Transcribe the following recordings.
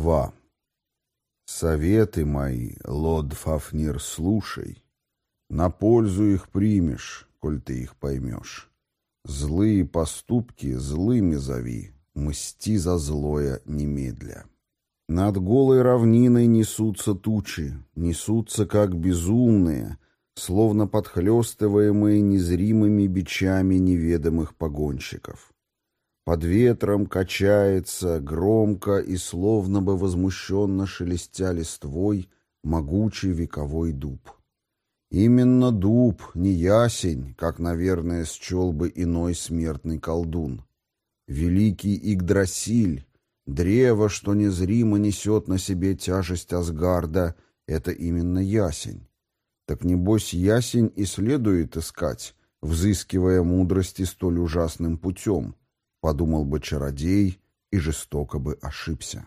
2. Советы мои, лод Фафнир, слушай. На пользу их примешь, коль ты их поймешь. Злые поступки злыми зови, мсти за злое немедля. Над голой равниной несутся тучи, несутся как безумные, словно подхлестываемые незримыми бичами неведомых погонщиков. Под ветром качается, громко и словно бы возмущенно шелестя листвой, могучий вековой дуб. Именно дуб, не ясень, как, наверное, счел бы иной смертный колдун. Великий Игдрасиль, древо, что незримо несет на себе тяжесть Асгарда, это именно ясень. Так небось ясень и следует искать, взыскивая мудрости столь ужасным путем, подумал бы чародей и жестоко бы ошибся.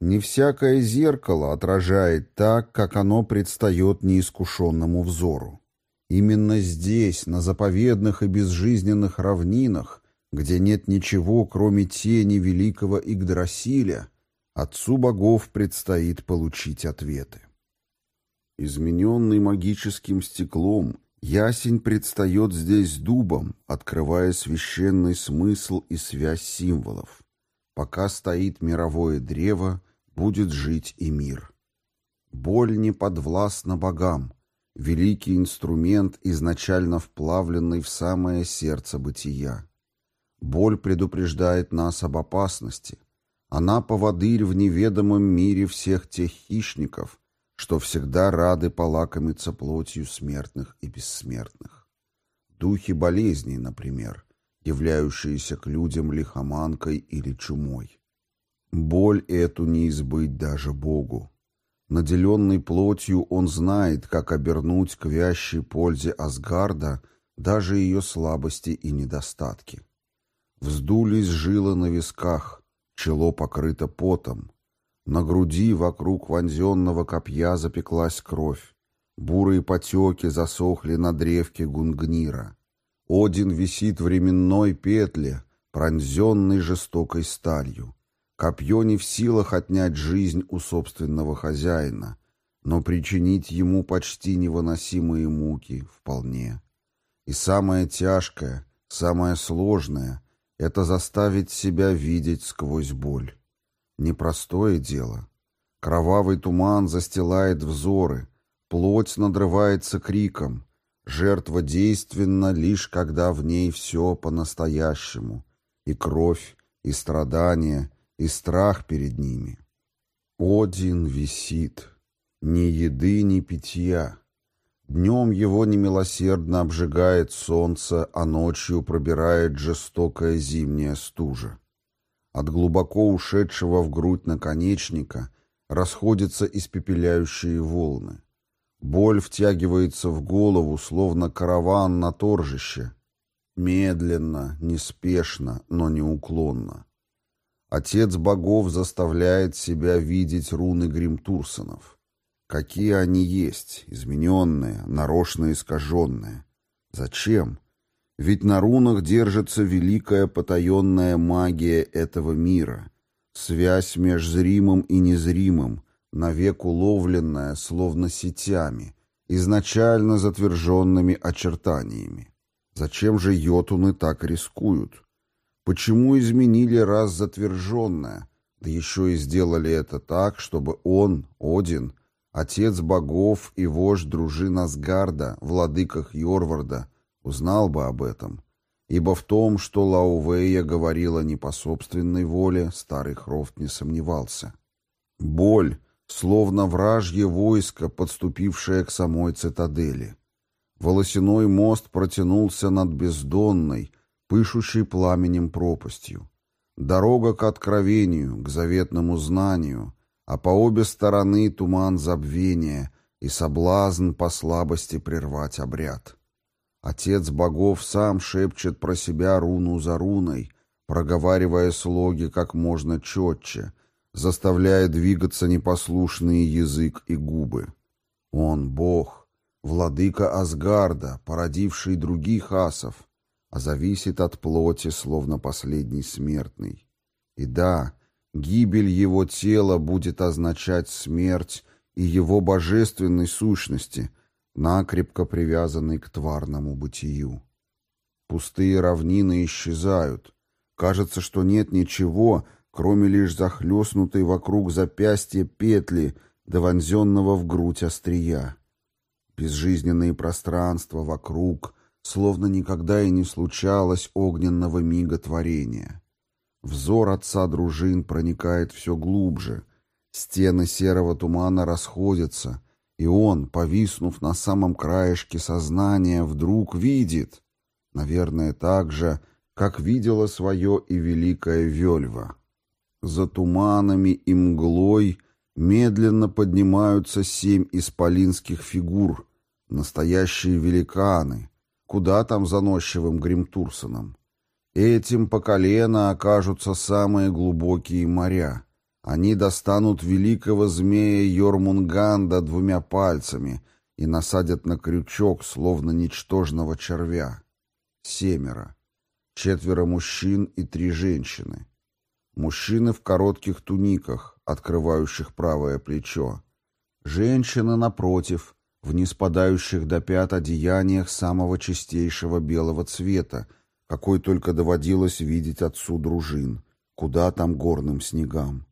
Не всякое зеркало отражает так, как оно предстает неискушенному взору. Именно здесь, на заповедных и безжизненных равнинах, где нет ничего, кроме тени великого Игдрасиля, отцу богов предстоит получить ответы. Измененный магическим стеклом, ясень предстает здесь дубом, открывая священный смысл и связь символов. Пока стоит мировое древо, будет жить и мир. Боль не подвластна богам, великий инструмент, изначально вплавленный в самое сердце бытия. Боль предупреждает нас об опасности. Она поводырь в неведомом мире всех тех хищников, что всегда рады полакомиться плотью смертных и бессмертных. Духи болезней, например, являющиеся к людям лихоманкой или чумой. Боль эту не избыть даже Богу. Наделенный плотью он знает, как обернуть к вящей пользе Асгарда даже ее слабости и недостатки. Вздулись жилы на висках, чело покрыто потом. На груди вокруг вонзенного копья запеклась кровь. Бурые потеки засохли на древке гунгнира. Один висит в временной петле, пронзенный жестокой сталью. Копье не в силах отнять жизнь у собственного хозяина, но причинить ему почти невыносимые муки вполне. И самое тяжкое, самое сложное — это заставить себя видеть сквозь боль. Непростое дело. Кровавый туман застилает взоры, плоть надрывается криком, жертва действенна лишь когда в ней все по-настоящему, и кровь, и страдания — и страх перед ними. Один висит, ни еды, ни питья. Днем его немилосердно обжигает солнце, а ночью пробирает жестокая зимняя стужа. От глубоко ушедшего в грудь наконечника расходятся испепеляющие волны. Боль втягивается в голову, словно караван на торжище. Медленно, неспешно, но неуклонно. Отец богов заставляет себя видеть руны Гримтурсонов. Какие они есть, измененные, нарочно искаженные. Зачем? Ведь на рунах держится великая потаенная магия этого мира, связь между зримым и незримым, навек уловленная, словно сетями, изначально затверженными очертаниями. Зачем же йотуны так рискуют? Почему изменили раз затверженное, да еще и сделали это так, чтобы он, Один, отец богов и вождь дружин Асгарда, владыках Йорварда, узнал бы об этом? Ибо в том, что Лаувея говорила не по собственной воле, старый Хрофт не сомневался. Боль, словно вражье войско, подступившее к самой цитадели. Волосяной мост протянулся над бездонной, пышущей пламенем пропастью. Дорога к откровению, к заветному знанию, а по обе стороны туман забвения и соблазн по слабости прервать обряд. Отец богов сам шепчет про себя руну за руной, проговаривая слоги как можно четче, заставляя двигаться непослушный язык и губы. Он — бог, владыка Асгарда, породивший других асов, а зависит от плоти, словно последний смертный. И да, Гибель его тела будет означать смерть и его божественной сущности, накрепко привязанной к тварному бытию. Пустые равнины исчезают. Кажется, что нет ничего, кроме лишь захлестнутой вокруг запястья петли, до вонзенного в грудь острия. Безжизненные пространства вокруг, словно никогда и не случалось огненного мига творения. Взор отца дружин проникает все глубже, стены серого тумана расходятся, и он, повиснув на самом краешке сознания, вдруг видит, наверное, так же, как видела свое и великая Вельва. За туманами и мглой медленно поднимаются семь исполинских фигур, настоящие великаны, куда там заносчивым Гримтурсоном. Этим по колено окажутся самые глубокие моря. Они достанут великого змея Йормунганда двумя пальцами и насадят на крючок, словно ничтожного червя. Семеро. Четверо мужчин и три женщины. Мужчины в коротких туниках, открывающих правое плечо. Женщины, напротив, в неспадающих до пят одеяниях самого чистейшего белого цвета, какой только доводилось видеть отцу дружин, куда там горным снегам.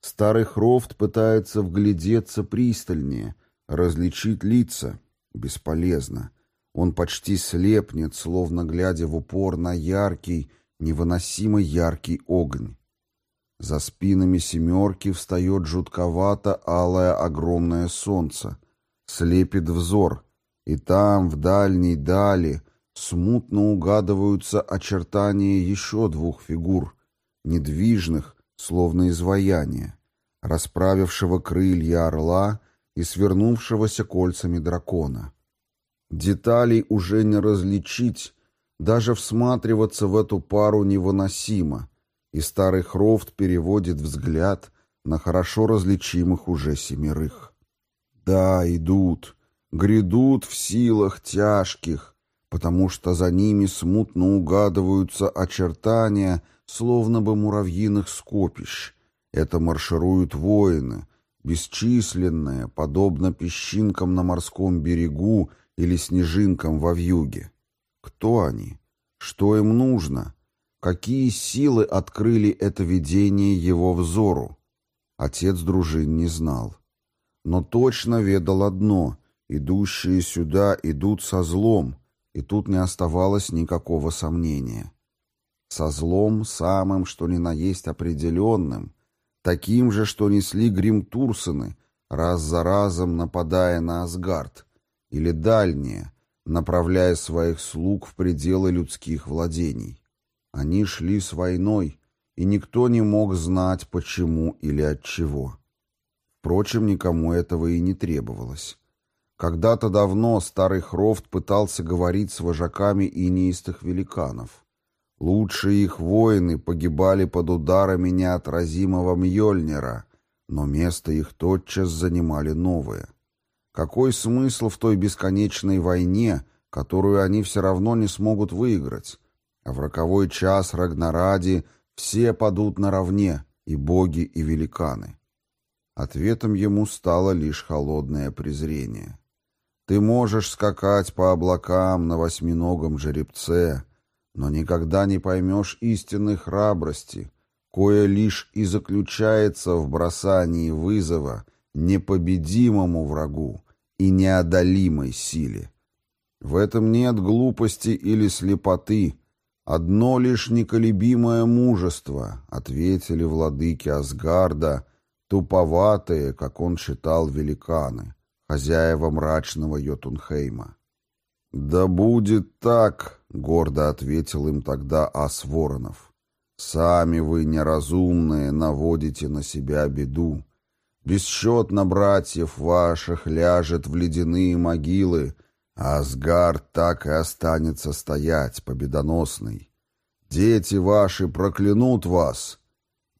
Старый Хрофт пытается вглядеться пристальнее, различить лица. Бесполезно. Он почти слепнет, словно глядя в упор на яркий, невыносимо яркий огонь. За спинами семерки встает жутковато алое огромное солнце. Слепит взор. И там, в дальней дали, смутно угадываются очертания еще двух фигур, недвижных, словно изваяния, расправившего крылья орла и свернувшегося кольцами дракона. Деталей уже не различить, даже всматриваться в эту пару невыносимо, и старый Хрофт переводит взгляд на хорошо различимых уже семерых. Да, идут, грядут в силах тяжких, потому что за ними смутно угадываются очертания, словно бы муравьиных скопищ. Это маршируют воины, бесчисленные, подобно песчинкам на морском берегу или снежинкам во вьюге. Кто они? Что им нужно? Какие силы открыли это видение его взору? Отец дружин не знал. Но точно ведал одно — идущие сюда идут со злом, и тут не оставалось никакого сомнения. Со злом самым, что ни на есть определенным, таким же, что несли Гримтурсены, раз за разом нападая на Асгард, или дальние, направляя своих слуг в пределы людских владений. Они шли с войной, и никто не мог знать, почему или от чего. Впрочем, никому этого и не требовалось. Когда-то давно старый Хрофт пытался говорить с вожаками инеистых великанов. Лучшие их воины погибали под ударами неотразимого Мьёльнира, но место их тотчас занимали новые. Какой смысл в той бесконечной войне, которую они все равно не смогут выиграть? А в роковой час Рагнаради все падут наравне, и боги, и великаны. Ответом ему стало лишь холодное презрение. Ты можешь скакать по облакам на восьминогом жеребце, но никогда не поймешь истинной храбрости, кое лишь и заключается в бросании вызова непобедимому врагу и неодолимой силе. В этом нет глупости или слепоты, «Одно лишь неколебимое мужество», — ответили владыки Асгарда, туповатые, как он считал, великаны, хозяева мрачного Йотунхейма. «Да будет так», — гордо ответил им тогда Ас Воронов. «Сами вы, неразумные, наводите на себя беду. Бесчетно братьев ваших ляжет в ледяные могилы, Асгард так и останется стоять, победоносный. Дети ваши проклянут вас.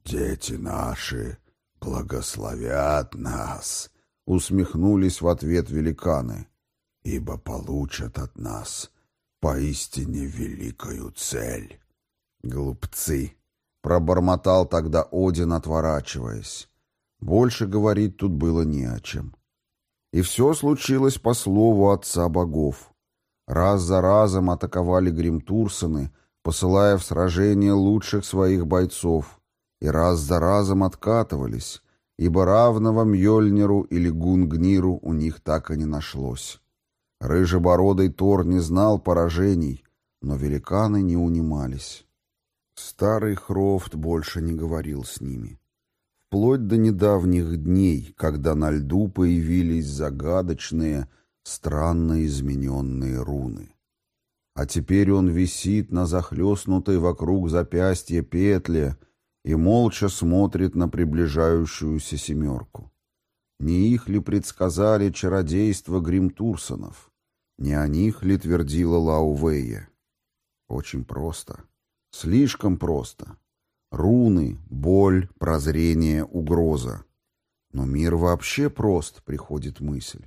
Дети наши благословят нас, усмехнулись в ответ великаны, ибо получат от нас поистине великую цель. Глупцы, Пробормотал тогда Один, отворачиваясь. Больше говорить тут было не о чем. И все случилось по слову отца богов. Раз за разом атаковали Гримтурсоны, посылая в сражение лучших своих бойцов, и раз за разом откатывались, ибо равного Мьёльниру или Гунгниру у них так и не нашлось. Рыжебородый Тор не знал поражений, но великаны не унимались. Старый Хрофт больше не говорил с ними. Вплоть до недавних дней, когда на льду появились загадочные, странно измененные руны. А теперь он висит на захлестнутой вокруг запястья петле и молча смотрит на приближающуюся семерку. Не их ли предсказали чародейство Гримтурсонов? Не о них ли твердила Лаувея? Очень просто. Слишком просто. Руны, боль, прозрение, угроза. Но мир вообще прост, приходит мысль.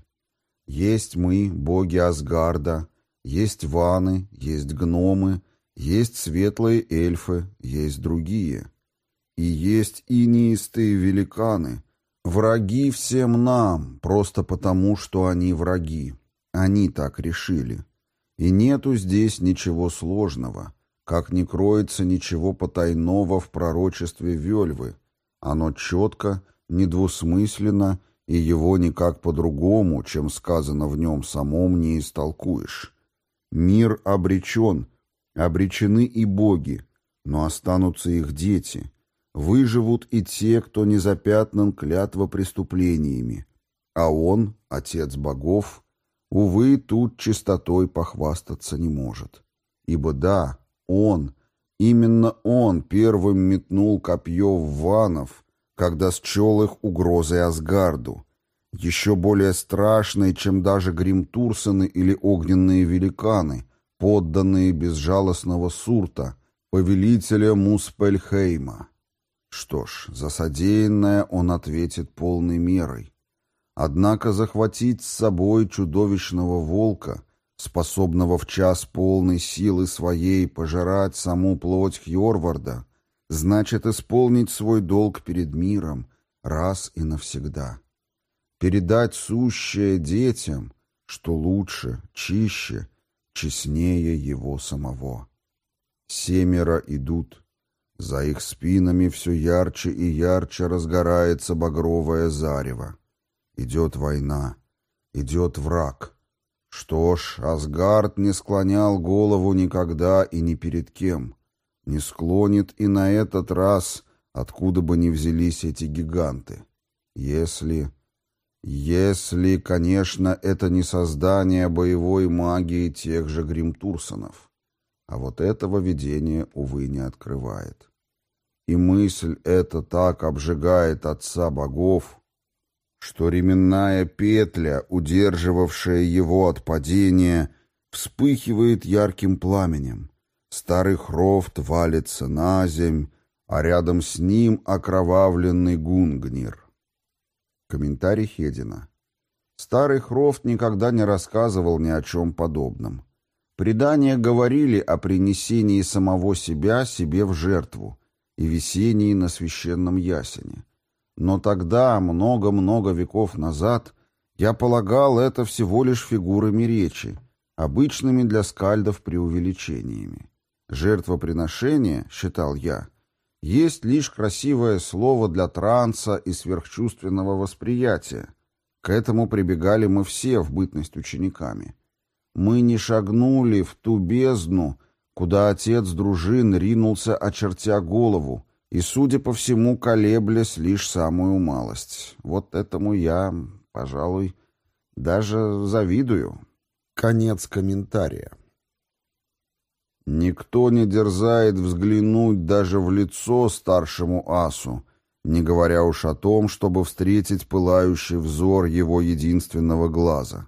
Есть мы, боги Асгарда, есть ваны, есть гномы, есть светлые эльфы, есть другие. И есть инистые великаны, враги всем нам, просто потому, что они враги. Они так решили. И нету здесь ничего сложного, как не кроется ничего потайного в пророчестве Вельвы. Оно четко, недвусмысленно, и его никак по-другому, чем сказано в нем самом, не истолкуешь. Мир обречен, обречены и боги, но останутся их дети. Выживут и те, кто не запятнан клятва преступлениями. А он, отец богов, увы, тут чистотой похвастаться не может. Ибо да, он, именно он первым метнул копье в ванов, когда счел их угрозой Асгарду, еще более страшной, чем даже Гримтурсены или огненные великаны, подданные безжалостного Сурта, повелителя Муспельхейма. Что ж, за содеянное он ответит полной мерой. Однако захватить с собой чудовищного волка, способного в час полной силы своей пожирать саму плоть Хьорварда, значит исполнить свой долг перед миром раз и навсегда передать сущее детям, что лучше, чище, честнее его самого. Семеро идут, за их спинами все ярче и ярче разгорается багровое зарево. Идет война, идет враг. Что ж, Асгард не склонял голову никогда и ни перед кем, не склонит и на этот раз, откуда бы ни взялись эти гиганты. Если... Если, конечно, это не создание боевой магии тех же Гримтурсонов. А вот этого видения, увы, не открывает. И мысль эта так обжигает отца богов, что ременная петля, удерживавшая его от падения, вспыхивает ярким пламенем. Старый Хрофт валится на земь, а рядом с ним окровавленный Гунгнир. Комментарий Хедина. Старый Хрофт никогда не рассказывал ни о чем подобном. Предания говорили о принесении самого себя себе в жертву и висении на священном ясене. Но тогда, много-много веков назад, я полагал это всего лишь фигурами речи, обычными для скальдов преувеличениями. Жертвоприношение, считал я, есть лишь красивое слово для транса и сверхчувственного восприятия. К этому прибегали мы все в бытность учениками. Мы не шагнули в ту бездну, куда отец дружин ринулся, очертя голову, и, судя по всему, колеблясь лишь самую малость. Вот этому я, пожалуй, даже завидую. Конец комментария. Никто не дерзает взглянуть даже в лицо старшему асу, не говоря уж о том, чтобы встретить пылающий взор его единственного глаза.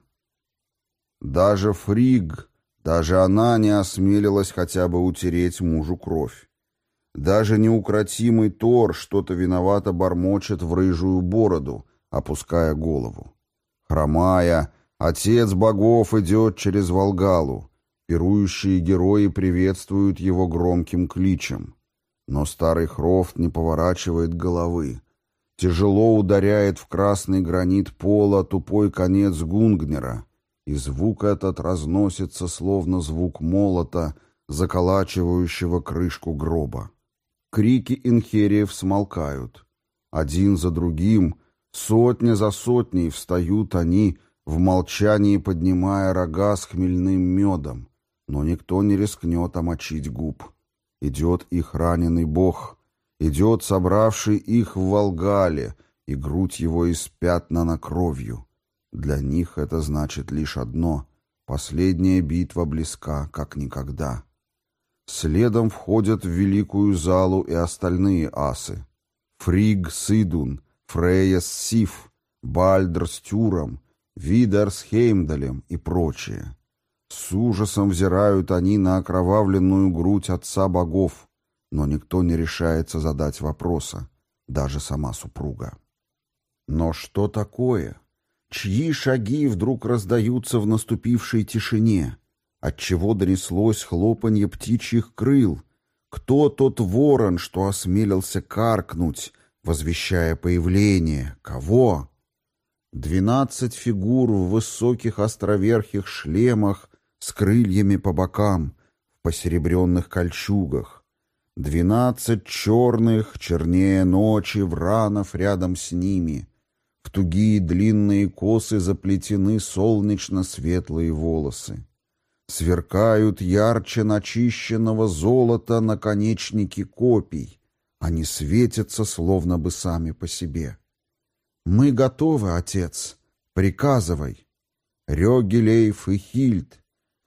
Даже Фриг, даже она не осмелилась хотя бы утереть мужу кровь. Даже неукротимый Тор что-то виновато бормочет в рыжую бороду, опуская голову. Хромая, отец богов идет через Волгалу, Пирующие герои приветствуют его громким кличем. Но старый Хрофт не поворачивает головы. Тяжело ударяет в красный гранит пола тупой конец гунгнера, и звук этот разносится, словно звук молота, заколачивающего крышку гроба. Крики инхериев смолкают. Один за другим, сотня за сотней встают они, в молчании поднимая рога с хмельным медом, но никто не рискнет омочить губ. Идет их раненый бог, идет собравший их в Волгале, и грудь его испятнана кровью. Для них это значит лишь одно — последняя битва близка, как никогда. Следом входят в великую залу и остальные асы. Фриг Сидун, Фрея с Сиф, Бальдр с Тюром, Видар с Хеймдалем и прочие. С ужасом взирают они на окровавленную грудь отца богов, но никто не решается задать вопроса, даже сама супруга. Но что такое? Чьи шаги вдруг раздаются в наступившей тишине? Отчего донеслось хлопанье птичьих крыл? Кто тот ворон, что осмелился каркнуть, возвещая появление? Кого? Двенадцать фигур в высоких островерхих шлемах с крыльями по бокам, в посеребренных кольчугах. Двенадцать черных, чернее ночи, вранов рядом с ними. В тугие длинные косы заплетены солнечно-светлые волосы. Сверкают ярче начищенного золота наконечники копий. Они светятся, словно бы сами по себе. «Мы готовы, отец. Приказывай». Рёгелейф и Хильд,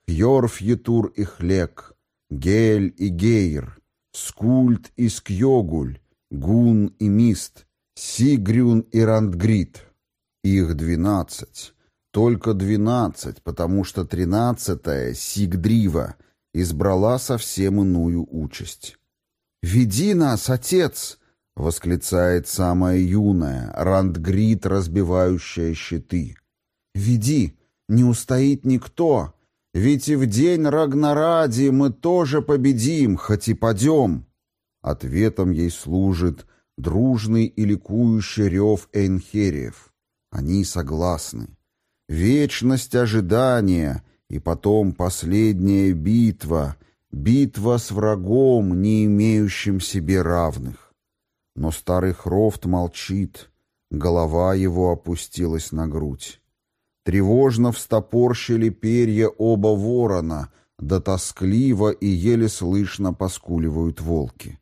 Хьорф Етур и Хлек, Гель и Гейр, Скульт и Скьогуль, Гун и Мист, Сигрюн и Рандгрид. Их двенадцать. Только двенадцать, потому что тринадцатая, Сигдрива, избрала совсем иную участь. «Веди нас, отец!» — восклицает самая юная, Рандгрид, разбивающая щиты. «Веди! Не устоит никто! Ведь и в день Рагнаради мы тоже победим, хоть и падем!» Ответом ей служит дружный и ликующий рев Эйнхериев. Они согласны. Вечность ожидания и потом последняя битва, битва с врагом, не имеющим себе равных. Но старый Хрофт молчит, голова его опустилась на грудь. Тревожно встопорщили перья оба ворона, да тоскливо и еле слышно поскуливают волки.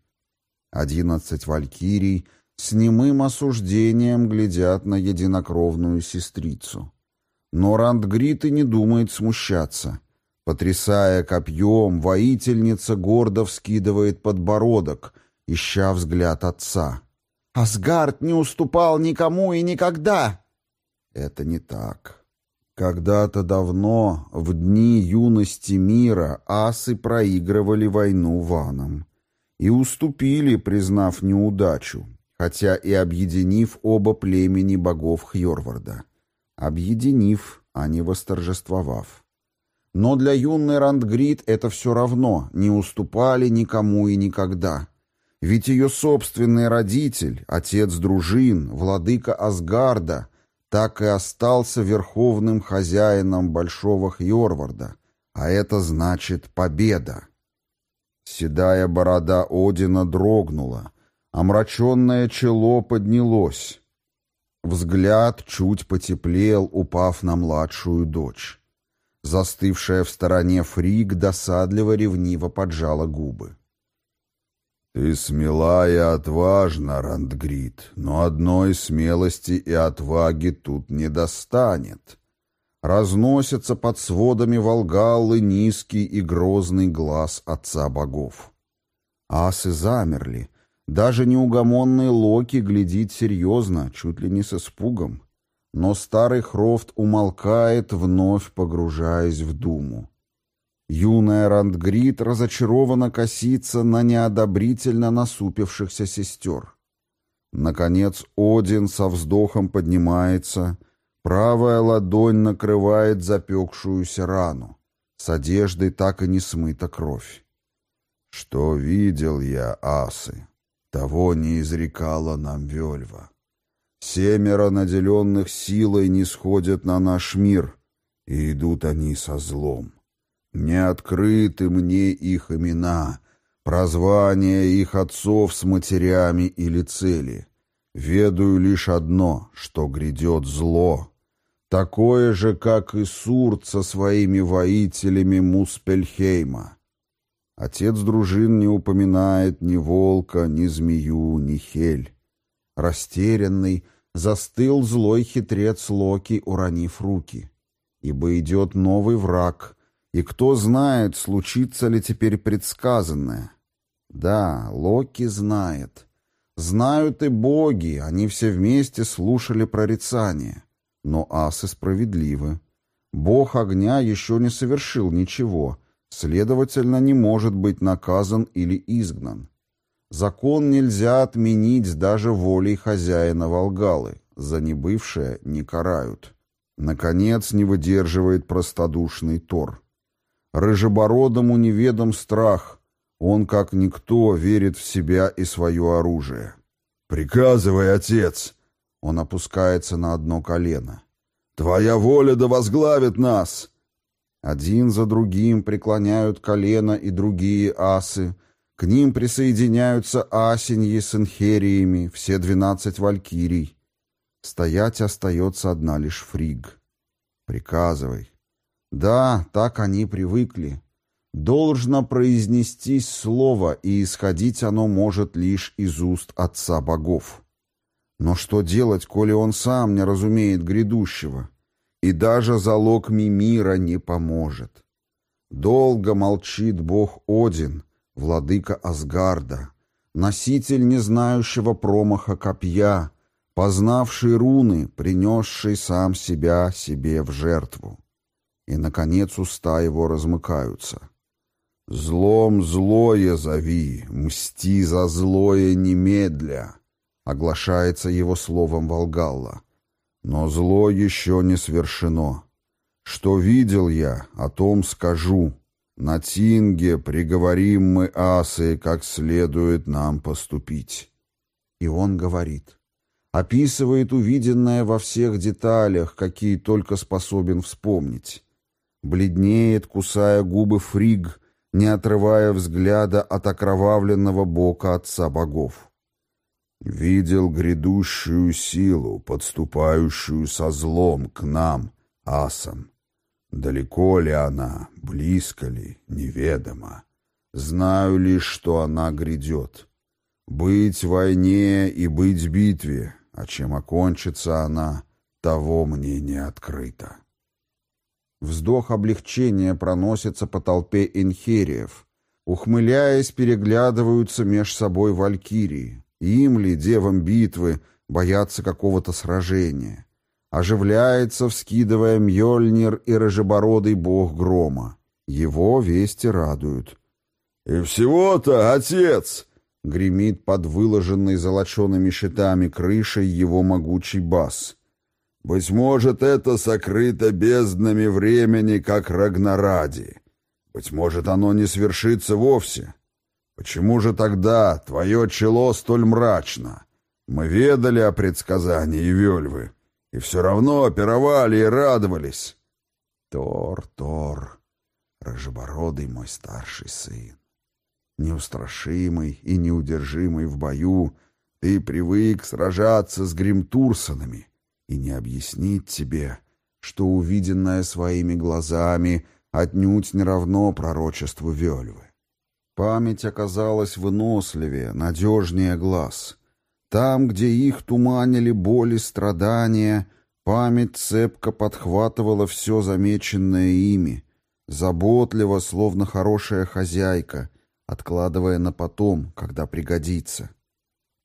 Одиннадцать валькирий с немым осуждением глядят на единокровную сестрицу. Но Рандгрид и не думает смущаться. Потрясая копьем, воительница гордо вскидывает подбородок, ища взгляд отца. «Асгард не уступал никому и никогда!» Это не так. Когда-то давно, в дни юности мира, асы проигрывали войну ванам. И уступили, признав неудачу, хотя и объединив оба племени богов Хьорварда объединив, а не восторжествовав. Но для юной Рандгрид это все равно, не уступали никому и никогда. Ведь ее собственный родитель, отец дружин, владыка Асгарда, так и остался верховным хозяином Большого Хьорварда, а это значит победа. Седая борода Одина дрогнула, омраченное чело поднялось. Взгляд чуть потеплел, упав на младшую дочь. Застывшая в стороне Фриг досадливо-ревниво поджала губы. «Ты смела и отважна, Рандгрид, но одной смелости и отваги тут не достанет». Разносится под сводами Волгаллы низкий и грозный глаз отца богов. Асы замерли, даже неугомонный Локи глядит серьезно, чуть ли не с испугом. Но старый Хрофт умолкает, вновь погружаясь в думу. Юная Рандгрид разочарованно косится на неодобрительно насупившихся сестер. Наконец Один со вздохом поднимается, правая ладонь накрывает запекшуюся рану. С одеждой так и не смыта кровь. Что видел я, асы, того не изрекала нам Вельва. Семеро наделенных силой не сходят на наш мир, и идут они со злом. Не открыты мне их имена, прозвания их отцов с матерями или цели. Ведаю лишь одно, что грядет зло, такое же, как и Сурт со своими воителями Муспельхейма. Отец дружин не упоминает ни волка, ни змею, ни хель. Растерянный, застыл злой хитрец Локи, уронив руки. Ибо идет новый враг, и кто знает, случится ли теперь предсказанное. Да, Локи знает. Знают и боги, они все вместе слушали прорицание. Но асы справедливы. Бог огня еще не совершил ничего, следовательно, не может быть наказан или изгнан. Закон нельзя отменить даже волей хозяина Волгалы, за небывшее не карают. Наконец не выдерживает простодушный Тор. Рыжебородому неведом страх, он, как никто, верит в себя и свое оружие. «Приказывай, отец!» Он опускается на одно колено. «Твоя воля да возглавит нас!» Один за другим преклоняют колено и другие асы, к ним присоединяются асеньи с инхериями, все двенадцать валькирий. Стоять остается одна лишь фриг. Приказывай. Да, так они привыкли. Должно произнестись слово, и исходить оно может лишь из уст Отца Богов. Но что делать, коли он сам не разумеет грядущего? И даже залог Мимира не поможет. Долго молчит Бог Один, владыка Асгарда, носитель незнающего промаха копья, познавший руны, принесший сам себя себе в жертву. И, наконец, уста его размыкаются. «Злом злое зови, мсти за злое немедля», — оглашается его словом Волгалла. «Но зло еще не свершено. Что видел я, о том скажу, на Тинге приговорим мы асы, как следует нам поступить. И он говорит, описывает увиденное во всех деталях, какие только способен вспомнить. Бледнеет, кусая губы фриг, не отрывая взгляда от окровавленного бока отца богов. Видел грядущую силу, подступающую со злом к нам, асам. Далеко ли она, близко ли, неведомо. Знаю лишь, что она грядет. Быть в войне и быть в битве, а чем окончится она, того мне не открыто. Вздох облегчения проносится по толпе инхериев. Ухмыляясь, переглядываются меж собой валькирии. Им ли, девам битвы, бояться какого-то сражения? Оживляется, вскидывая Мьёльнир и рыжебородый бог грома. Его вести радуют. «И всего-то, отец!» — гремит под выложенной золочеными щитами крышей его могучий бас. «Быть может, это сокрыто безднами времени, как Рагнаради. Быть может, оно не свершится вовсе. Почему же тогда твое чело столь мрачно? Мы ведали о предсказании Вельвы». И все равно пировали и радовались. Тор, Тор, рыжебородый мой старший сын. Неустрашимый и неудержимый в бою, ты привык сражаться с гримтурсонами и не объяснить тебе, что увиденное своими глазами отнюдь не равно пророчеству Вельвы. Память оказалась выносливее, надежнее глаз — там, где их туманили боли, страдания, память цепко подхватывала все замеченное ими, заботливо, словно хорошая хозяйка, откладывая на потом, когда пригодится.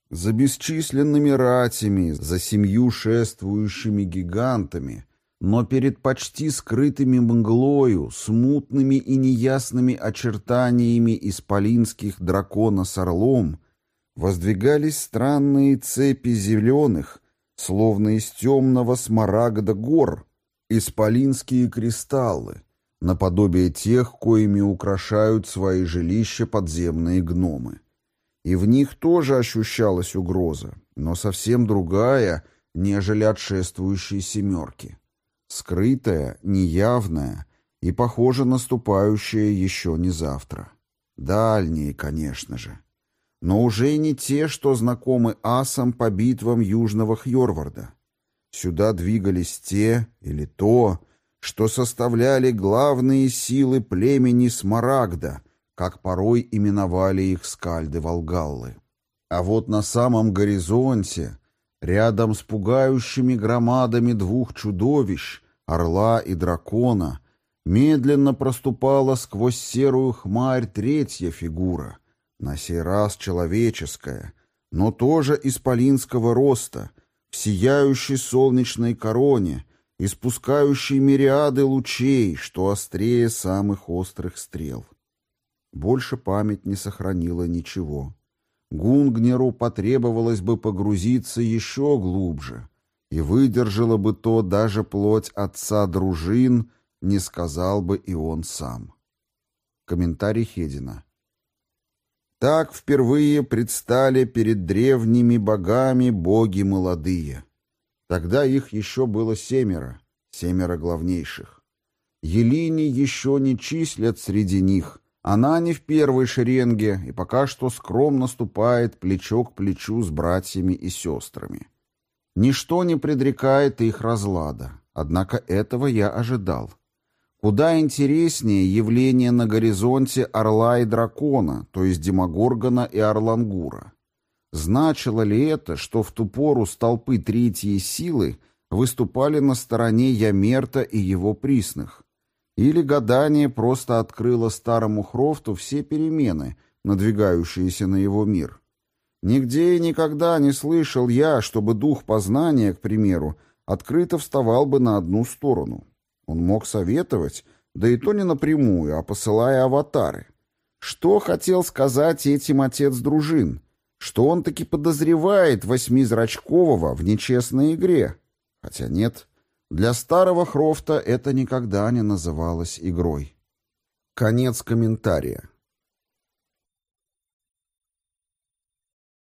За бесчисленными ратями, за семью шествующими гигантами, но перед почти скрытыми мглою, смутными и неясными очертаниями исполинских дракона с орлом — воздвигались странные цепи зеленых, словно из темного смарагда гор, исполинские кристаллы, наподобие тех, коими украшают свои жилища подземные гномы. И в них тоже ощущалась угроза, но совсем другая, нежели от шествующей семерки. Скрытая, неявная и, похоже, наступающая еще не завтра. Дальние, конечно же. Но уже не те, что знакомы асам по битвам Южного Хьорварда. Сюда двигались те или то, что составляли главные силы племени Смарагда, как порой именовали их скальды Волгаллы. А вот на самом горизонте, рядом с пугающими громадами двух чудовищ, орла и дракона, медленно проступала сквозь серую хмарь третья фигура, на сей раз человеческая, но тоже исполинского роста, в сияющей солнечной короне, испускающей мириады лучей, что острее самых острых стрел. Больше память не сохранила ничего. Гунгнеру потребовалось бы погрузиться еще глубже, и выдержала бы то даже плоть отца дружин, не сказал бы и он сам. Комментарий Хедина. Так впервые предстали перед древними богами боги молодые. Тогда их еще было семеро, семеро главнейших. Елини еще не числят среди них, она не в первой шеренге и пока что скромно ступает плечо к плечу с братьями и сестрами. Ничто не предрекает их разлада, однако этого я ожидал. Куда интереснее явление на горизонте орла и дракона, то есть Демогоргона и Орлангура. Значило ли это, что в ту пору столпы третьей силы выступали на стороне Ямерта и его присных? Или гадание просто открыло старому Хрофту все перемены, надвигающиеся на его мир? Нигде и никогда не слышал я, чтобы дух познания, к примеру, открыто вставал бы на одну сторону. Он мог советовать, да и то не напрямую, а посылая аватары. Что хотел сказать этим отец дружин? Что он таки подозревает Восьмизрачкового в нечестной игре? Хотя нет, для старого Хрофта это никогда не называлось игрой. Конец комментария.